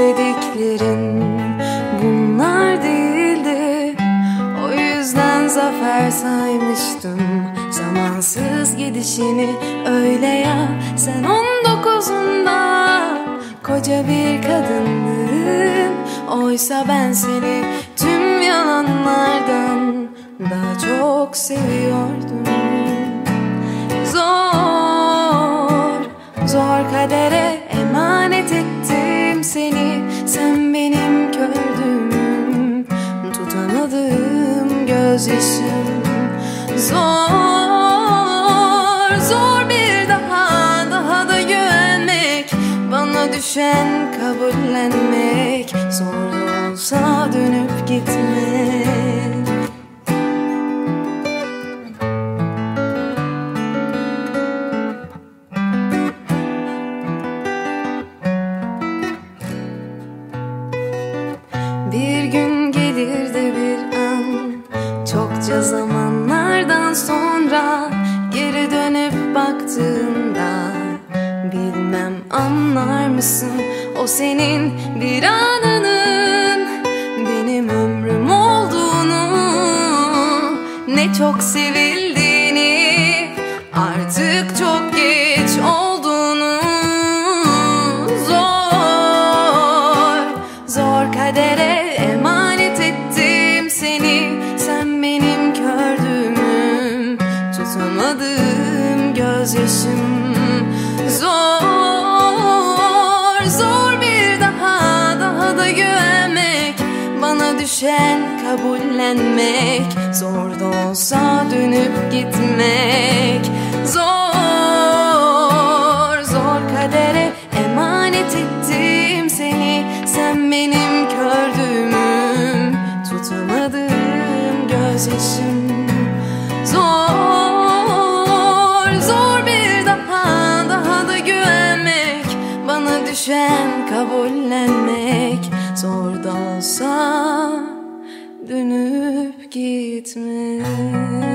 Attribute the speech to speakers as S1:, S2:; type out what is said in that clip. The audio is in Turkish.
S1: dediklerin bunlar değildi. O yüzden zafer saymıştım. Zamansız gidişini öyle ya. Sen on dokuzunda koca bir kadındın. Oysa ben seni tüm yalanlardan daha çok seviyordum. Zor, zor kadere sen benim kördüm, tutamadığım gözyaşım Zor, zor bir daha, daha da güvenmek. Bana düşen kabullenmek. Zor olsa dönüp gitmek Bir gün gelir de bir an Çokça zamanlardan sonra Geri dönüp baktığında Bilmem anlar mısın O senin bir anının Benim ömrüm olduğunu Ne çok sevildiğini Artık çok geç zor kadere gözyaşım Zor, zor bir daha, daha da güvenmek. Bana düşen kabullenmek. Zor da olsa dönüp gitmek. Zor, zor kadere emanet ettim seni. Sen benim kördüğümüm, tutamadığım gözyaşım. Zor, düşen kabullenmek Zor da olsa dönüp gitmek